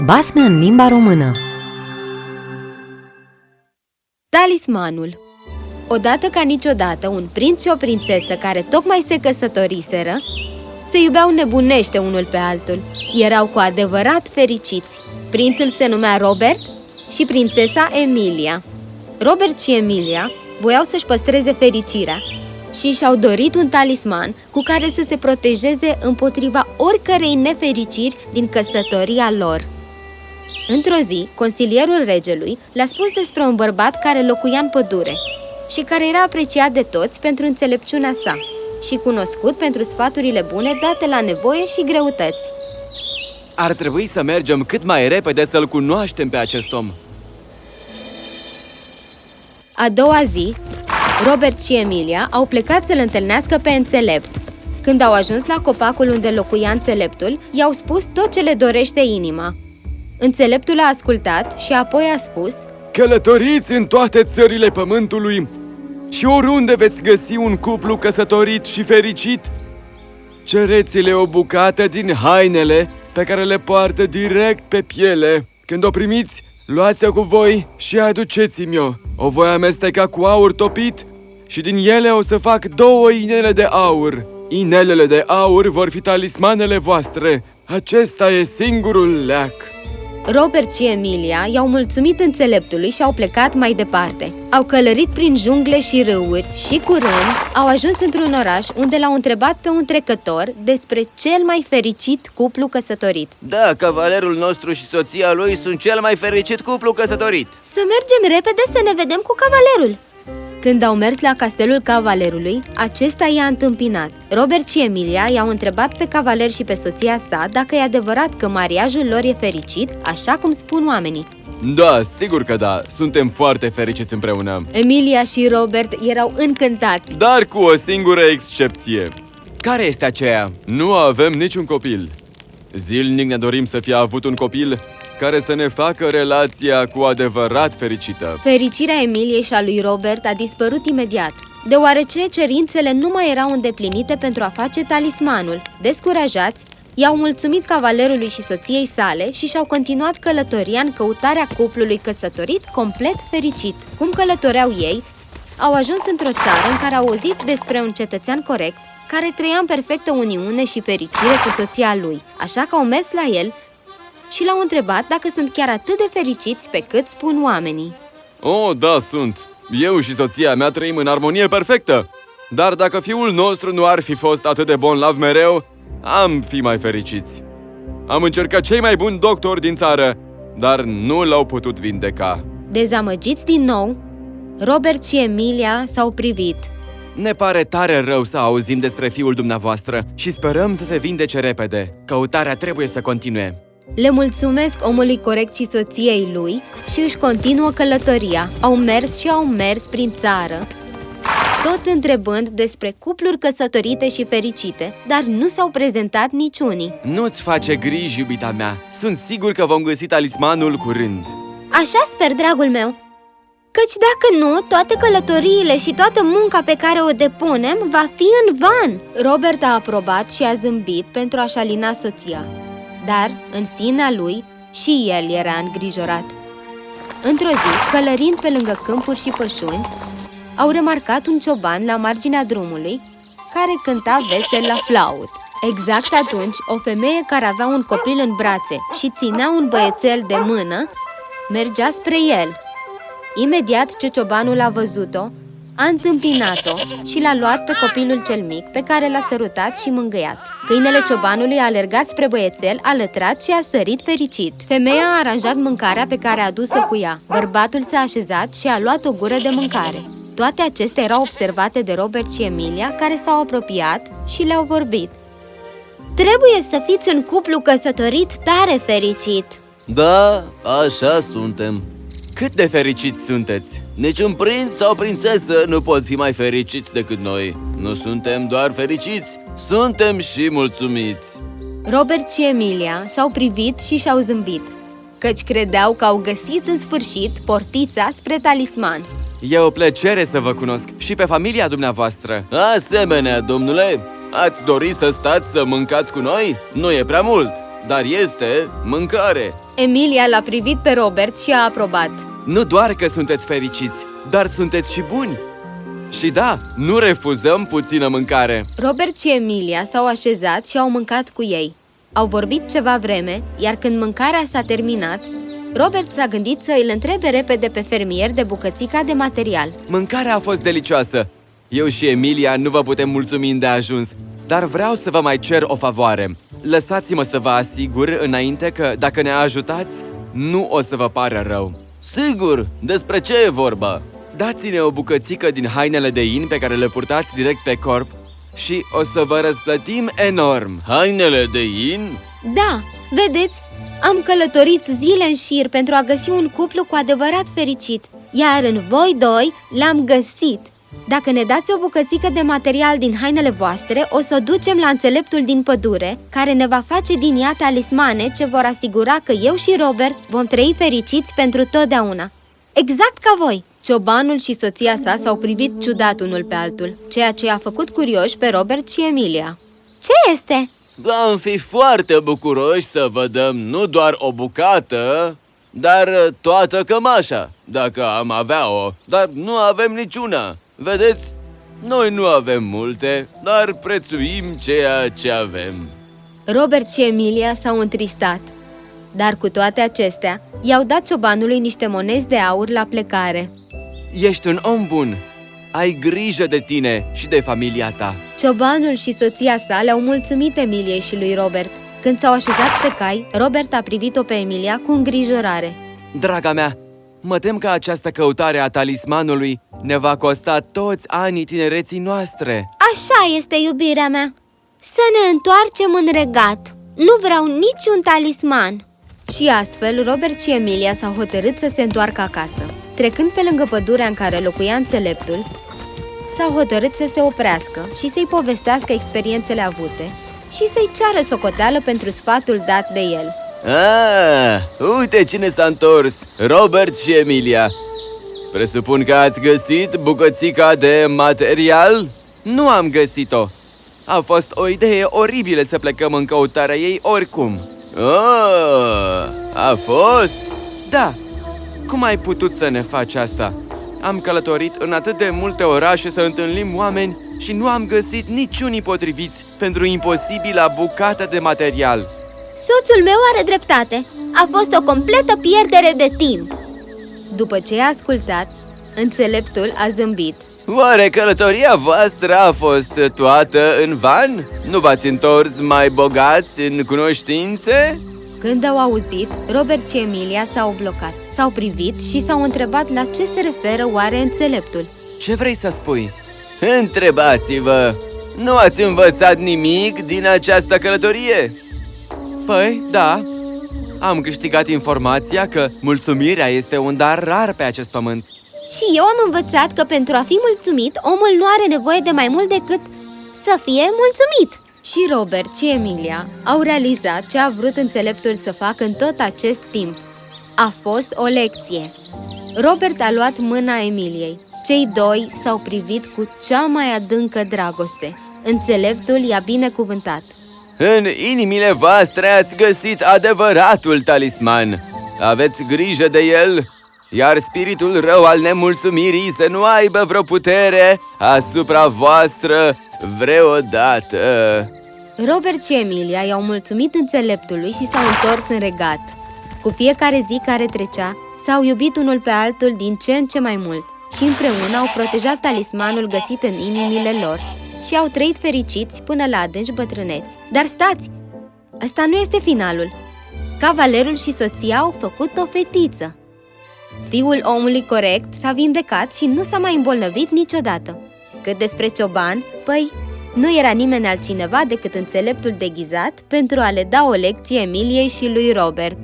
Basme în limba română Talismanul Odată ca niciodată, un prinț și o prințesă care tocmai se căsătoriseră se iubeau nebunește unul pe altul. Erau cu adevărat fericiți. Prințul se numea Robert și prințesa Emilia. Robert și Emilia voiau să-și păstreze fericirea și și-au dorit un talisman cu care să se protejeze împotriva oricărei nefericiri din căsătoria lor. Într-o zi, consilierul regelui le-a spus despre un bărbat care locuia în pădure și care era apreciat de toți pentru înțelepciunea sa și cunoscut pentru sfaturile bune date la nevoie și greutăți. Ar trebui să mergem cât mai repede să-l cunoaștem pe acest om. A doua zi, Robert și Emilia au plecat să-l întâlnească pe înțelept. Când au ajuns la copacul unde locuia înțeleptul, i-au spus tot ce le dorește inima. Înțeleptul a ascultat și apoi a spus Călătoriți în toate țările pământului și oriunde veți găsi un cuplu căsătorit și fericit, cereți-le o bucată din hainele pe care le poartă direct pe piele. Când o primiți, luați-o cu voi și aduceți-mi-o. O voi amesteca cu aur topit și din ele o să fac două inele de aur. Inelele de aur vor fi talismanele voastre. Acesta e singurul leac. Robert și Emilia i-au mulțumit înțeleptului și au plecat mai departe. Au călărit prin jungle și râuri și curând au ajuns într-un oraș unde l-au întrebat pe un trecător despre cel mai fericit cuplu căsătorit. Da, cavalerul nostru și soția lui sunt cel mai fericit cuplu căsătorit Să mergem repede să ne vedem cu cavalerul! Când au mers la castelul cavalerului, acesta i-a întâmpinat. Robert și Emilia i-au întrebat pe cavaler și pe soția sa dacă e adevărat că mariajul lor e fericit, așa cum spun oamenii. Da, sigur că da. Suntem foarte fericiți împreună. Emilia și Robert erau încântați. Dar cu o singură excepție. Care este aceea? Nu avem niciun copil. Zilnic ne dorim să fie avut un copil care să ne facă relația cu adevărat fericită. Fericirea Emiliei și a lui Robert a dispărut imediat, deoarece cerințele nu mai erau îndeplinite pentru a face talismanul. Descurajați, i-au mulțumit cavalerului și soției sale și și-au continuat călătoria în căutarea cuplului căsătorit complet fericit. Cum călătoreau ei, au ajuns într-o țară în care au auzit despre un cetățean corect care trăia în perfectă uniune și fericire cu soția lui, așa că au mers la el și l-au întrebat dacă sunt chiar atât de fericiți pe cât spun oamenii. Oh, da, sunt. Eu și soția mea trăim în armonie perfectă. Dar dacă fiul nostru nu ar fi fost atât de bon lav mereu, am fi mai fericiți. Am încercat cei mai buni doctori din țară, dar nu l-au putut vindeca. Dezamăgiți din nou, Robert și Emilia s-au privit. Ne pare tare rău să auzim despre fiul dumneavoastră și sperăm să se vindece repede. Căutarea trebuie să continue. Le mulțumesc omului corect și soției lui și își continuă călătoria. Au mers și au mers prin țară, tot întrebând despre cupluri căsătorite și fericite, dar nu s-au prezentat niciunii. Nu-ți face griji, iubita mea. Sunt sigur că vom găsi talismanul curând. Așa sper, dragul meu! Căci dacă nu, toate călătoriile și toată munca pe care o depunem va fi în van! Robert a aprobat și a zâmbit pentru a-și alina soția. Dar, în sinea lui, și el era îngrijorat. Într-o zi, călărind pe lângă câmpuri și pășuni, au remarcat un cioban la marginea drumului care cânta vesel la flaut. Exact atunci, o femeie care avea un copil în brațe și ținea un băiețel de mână, mergea spre el. Imediat ce ciobanul a văzut-o, a întâmpinat-o și l-a luat pe copilul cel mic, pe care l-a sărutat și mângâiat. Câinele ciobanului a alergat spre băiețel, a lătrat și a sărit fericit. Femeia a aranjat mâncarea pe care a adus-o cu ea. Bărbatul s-a așezat și a luat o gură de mâncare. Toate acestea erau observate de Robert și Emilia, care s-au apropiat și le-au vorbit. Trebuie să fiți un cuplu căsătorit tare fericit! Da, așa suntem Cât de fericiți sunteți! Niciun prinț sau prințesă nu pot fi mai fericiți decât noi Nu suntem doar fericiți, suntem și mulțumiți Robert și Emilia s-au privit și și-au zâmbit, căci credeau că au găsit în sfârșit portița spre talisman. E o plăcere să vă cunosc și pe familia dumneavoastră. Asemenea, domnule, ați dori să stați să mâncați cu noi? Nu e prea mult, dar este mâncare Emilia l-a privit pe Robert și a aprobat. Nu doar că sunteți fericiți, dar sunteți și buni. Și da, nu refuzăm puțină mâncare. Robert și Emilia s-au așezat și au mâncat cu ei. Au vorbit ceva vreme, iar când mâncarea s-a terminat, Robert s-a gândit să îl întrebe repede pe fermier de bucățica de material. Mâncarea a fost delicioasă. Eu și Emilia nu vă putem mulțumi de ajuns, dar vreau să vă mai cer o favoare. Lăsați-mă să vă asigur înainte că, dacă ne ajutați, nu o să vă pară rău. Sigur, despre ce e vorba? Dați-ne o bucățică din hainele de in pe care le purtați direct pe corp și o să vă răsplătim enorm. Hainele de in? Da, vedeți, am călătorit zile în șir pentru a găsi un cuplu cu adevărat fericit, iar în voi doi l-am găsit. Dacă ne dați o bucățică de material din hainele voastre, o să o ducem la înțeleptul din pădure, care ne va face din ea talismane ce vor asigura că eu și Robert vom trăi fericiți pentru totdeauna. Exact ca voi! Ciobanul și soția sa s-au privit ciudat unul pe altul, ceea ce a făcut curioși pe Robert și Emilia. Ce este? Am fi foarte bucuroși să vă dăm nu doar o bucată, dar toată cămașa, dacă am avea-o, dar nu avem niciuna. Vedeți, noi nu avem multe, dar prețuim ceea ce avem. Robert și Emilia s-au întristat, dar cu toate acestea, i-au dat ciobanului niște monezi de aur la plecare. Ești un om bun. Ai grijă de tine și de familia ta. Ciobanul și soția sa le-au mulțumit Emiliei și lui Robert. Când s-au așezat pe cai, Robert a privit-o pe Emilia cu îngrijorare. Draga mea, mă tem că această căutare a talismanului ne va costa toți anii tinereții noastre. Așa este, iubirea mea. Să ne întoarcem în regat. Nu vreau niciun talisman. Și astfel, Robert și Emilia s-au hotărât să se întoarcă acasă. Trecând pe lângă pădurea în care locuia înțeleptul, s-au hotărât să se oprească și să-i povestească experiențele avute și să-i ceară socoteală pentru sfatul dat de el. Ah, uite cine s-a întors, Robert și Emilia. Presupun că ați găsit bucățica de material? Nu am găsit-o. A fost o idee oribilă să plecăm în căutarea ei oricum. Oh, a fost? Da, cum ai putut să ne faci asta? Am călătorit în atât de multe orașe să întâlnim oameni și nu am găsit niciunii potriviți pentru imposibila bucată de material. Soțul meu are dreptate. A fost o completă pierdere de timp. După ce a ascultat, înțeleptul a zâmbit. Oare călătoria voastră a fost toată în van? Nu v-ați întors mai bogați în cunoștințe? Când au auzit, Robert și Emilia s-au blocat, s-au privit și s-au întrebat la ce se referă oare înțeleptul. Ce vrei să spui? Întrebați-vă! Nu ați învățat nimic din această călătorie? Păi, da. Am câștigat informația că mulțumirea este un dar rar pe acest pământ. Și eu am învățat că pentru a fi mulțumit, omul nu are nevoie de mai mult decât să fie mulțumit. Și Robert și Emilia au realizat ce a vrut înțeleptul să facă în tot acest timp. A fost o lecție. Robert a luat mâna Emiliei. Cei doi s-au privit cu cea mai adâncă dragoste. Înțeleptul i-a binecuvântat. În inimile voastre ați găsit adevăratul talisman. Aveți grijă de el, iar spiritul rău al nemulțumirii să nu aibă vreo putere asupra voastră vreodată. Robert și Emilia i-au mulțumit înțeleptului și s-au întors în regat. Cu fiecare zi care trecea, s-au iubit unul pe altul din ce în ce mai mult și împreună au protejat talismanul găsit în inimile lor și au trăit fericiți până la adânci bătrâneți. Dar stați! Asta nu este finalul. Cavalerul și soția au făcut o fetiță. Fiul omului corect s-a vindecat și nu s-a mai îmbolnăvit niciodată. Cât despre cioban, păi, nu era nimeni altcineva decât înțeleptul deghizat pentru a le da o lecție Emiliei și lui Robert.